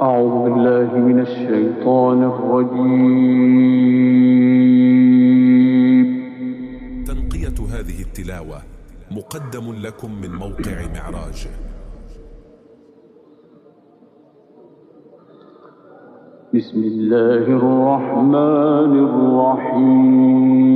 أعوذ بالله من الشيطان الرجيم. تنقية هذه التلاوة مقدم لكم من موقع معراج. بسم الله الرحمن الرحيم.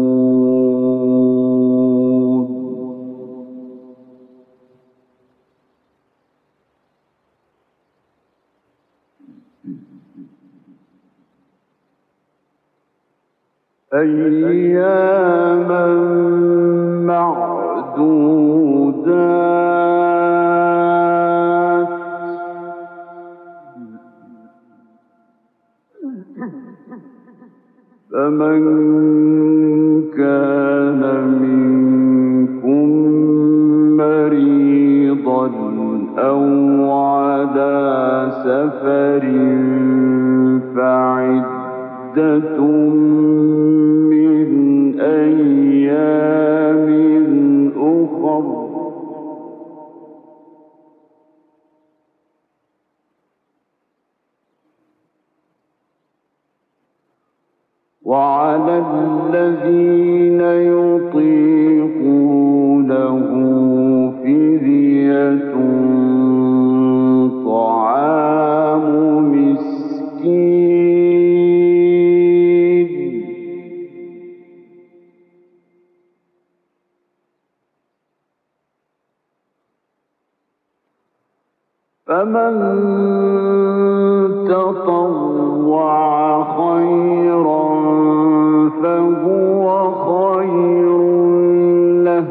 أياما معدودات. فمن كان منكم مريضا أو على سفر فعدة فمن تطوع خيرا فهو خير له.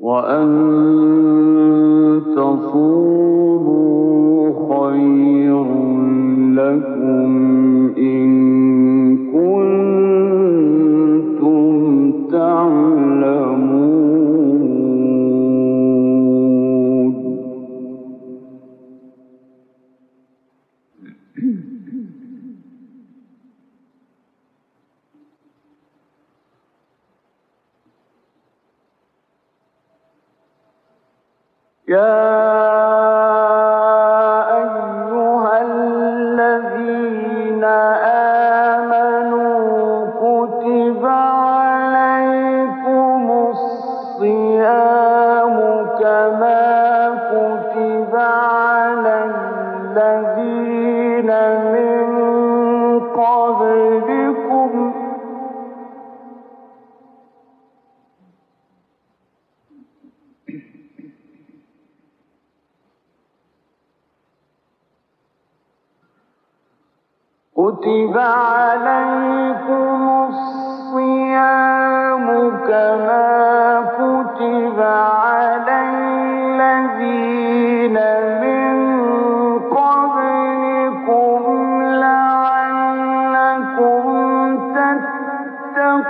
وأن تصوموا Yeah.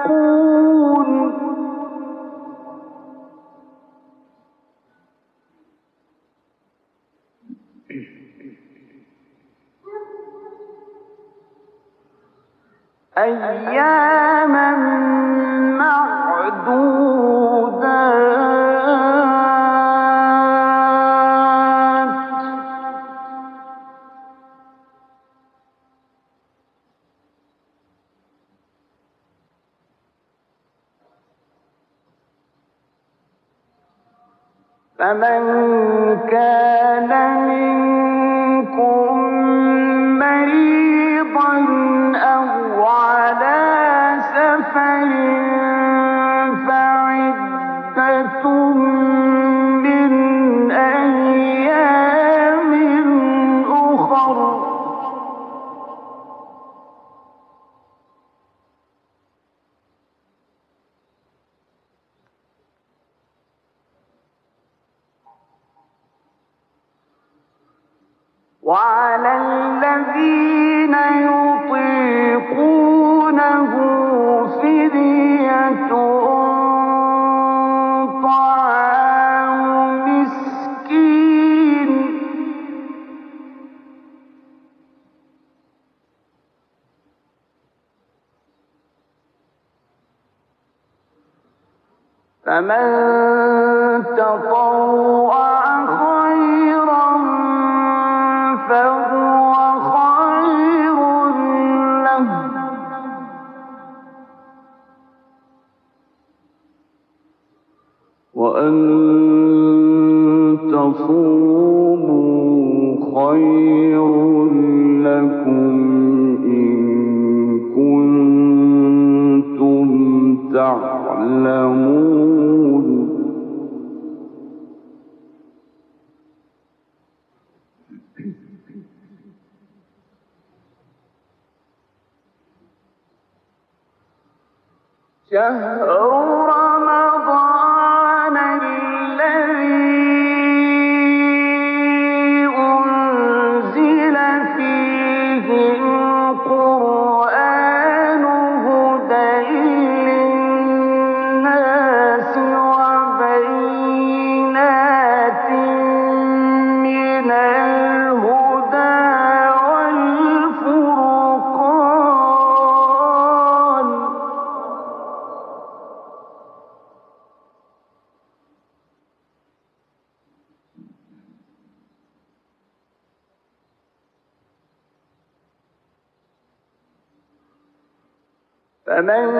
تتقون وأن تصوموا خير لكم إن كنتم تعلمون شهر من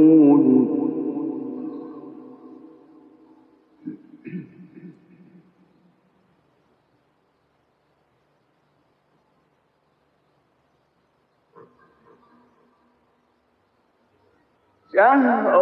شهر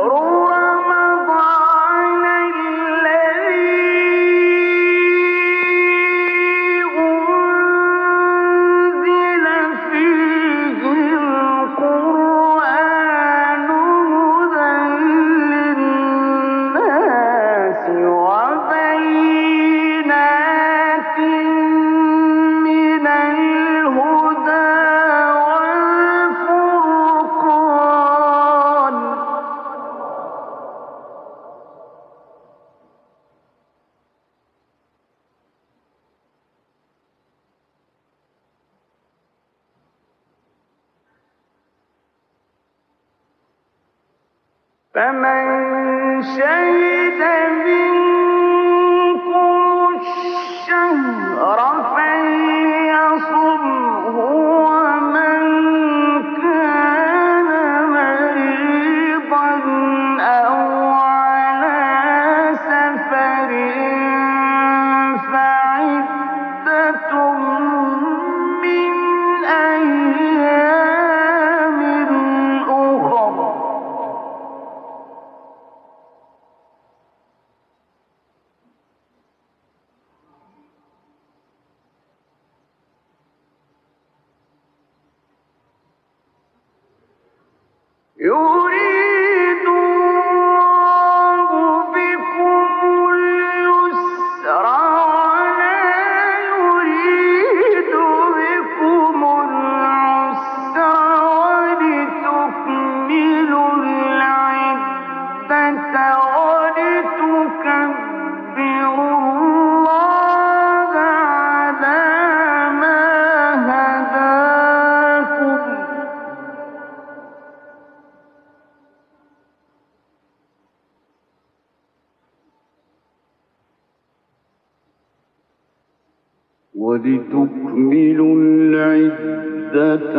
ولتكملوا العدة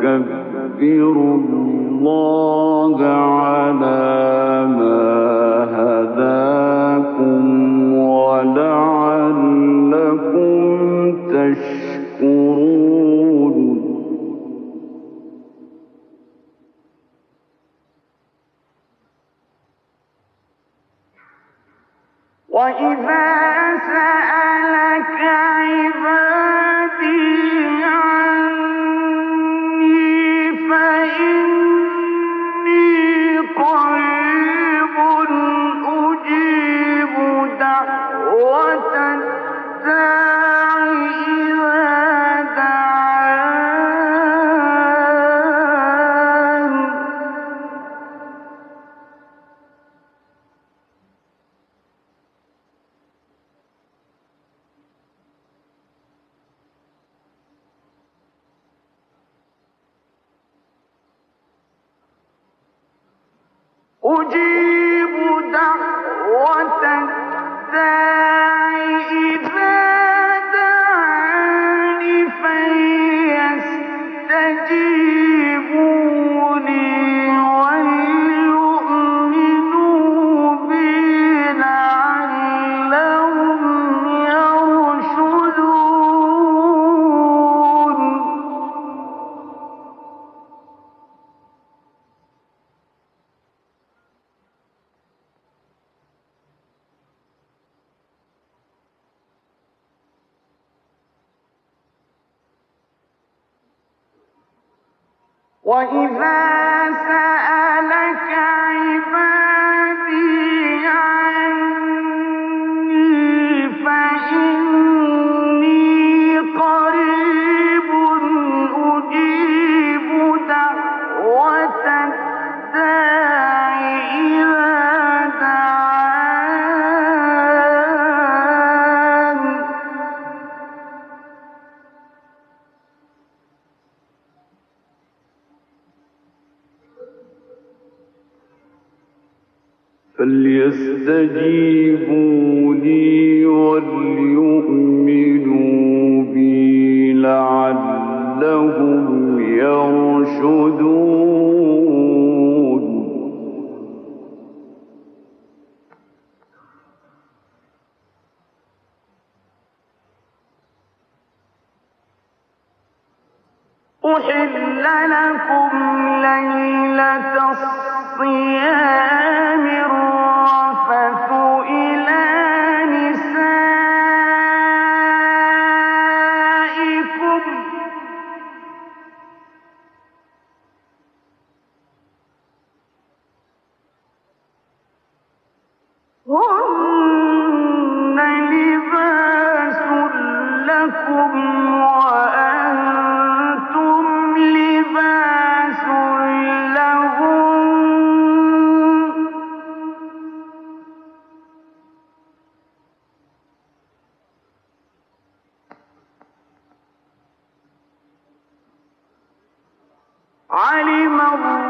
ولتكبروا الله على ما 无尽 وإذا سأل أحل لكم ليلة الصيام علم الله.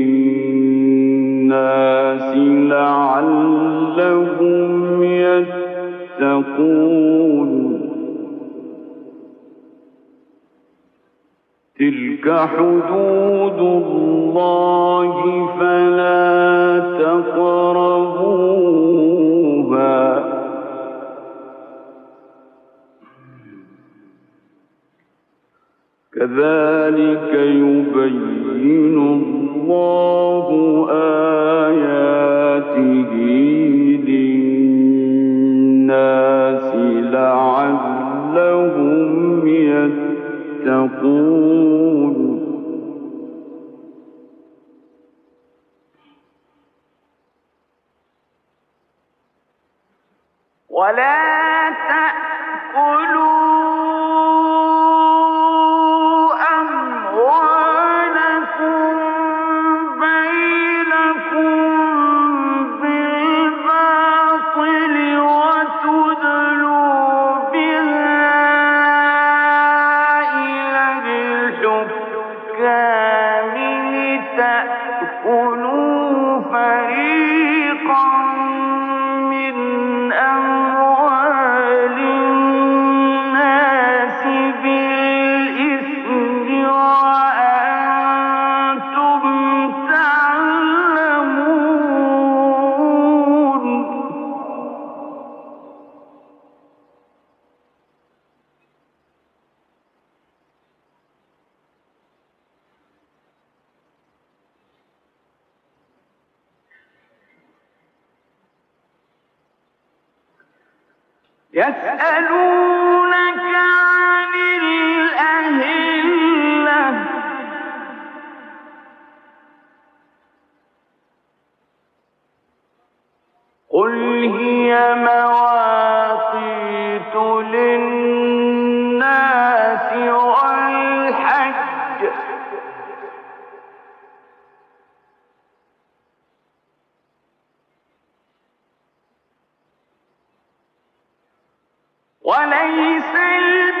تتقون تلك حدود الله فلا تقربوها. كذلك يبين الله آه الرجال لتأكلوا وليس البر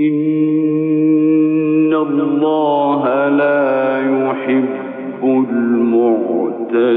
إن الله لا يحب المعتدين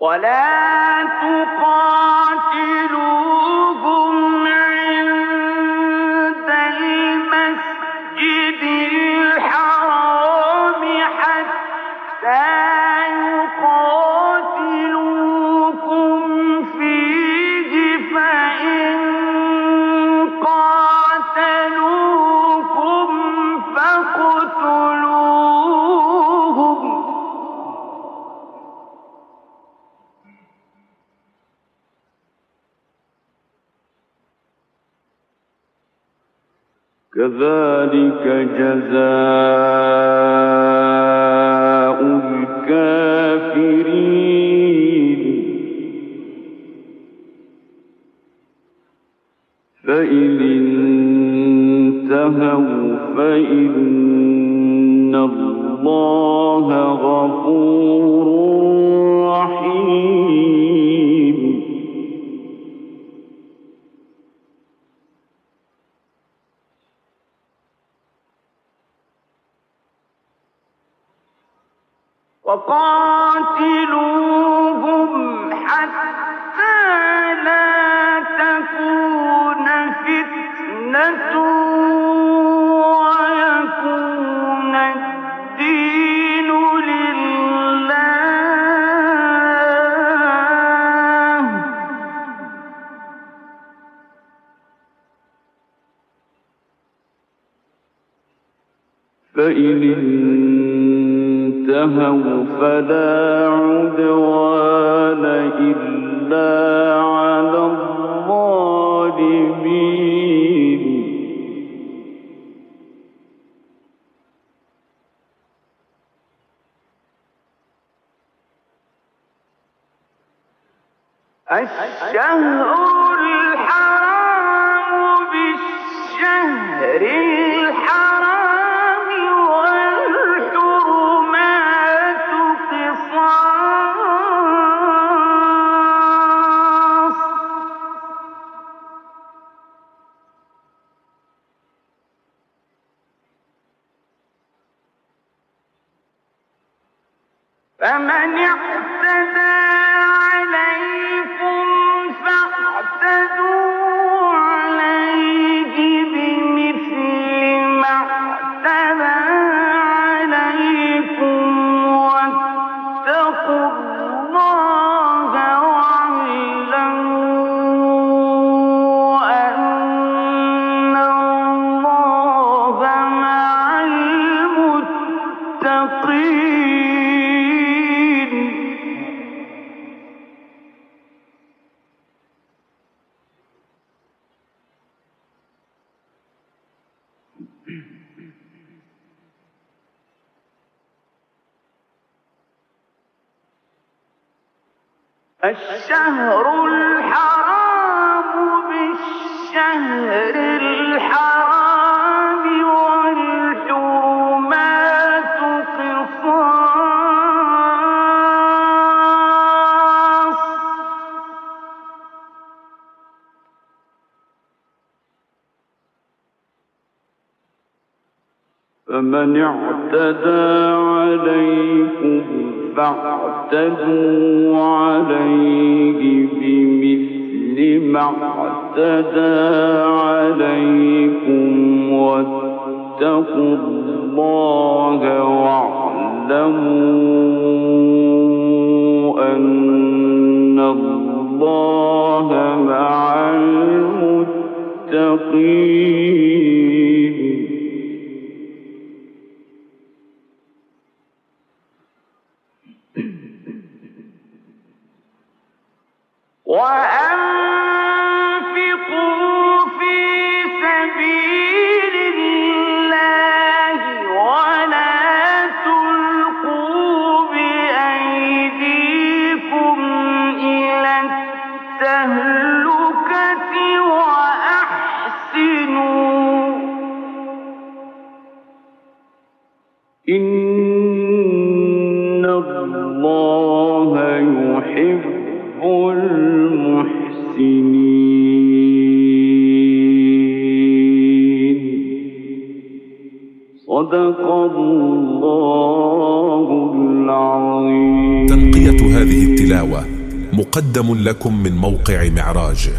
ولا تقاتل جزاء فإن انتهوا فلا عدوان إلا على الظالمين. الشهر فمن اعتدى عليه فمن اعتدى عليكم فاعتدوا عليه بمثل ما اعتدى عليكم واتقوا الله واعلموا أن الله مع المتقين وأنفقوا مقدم لكم من موقع معراج.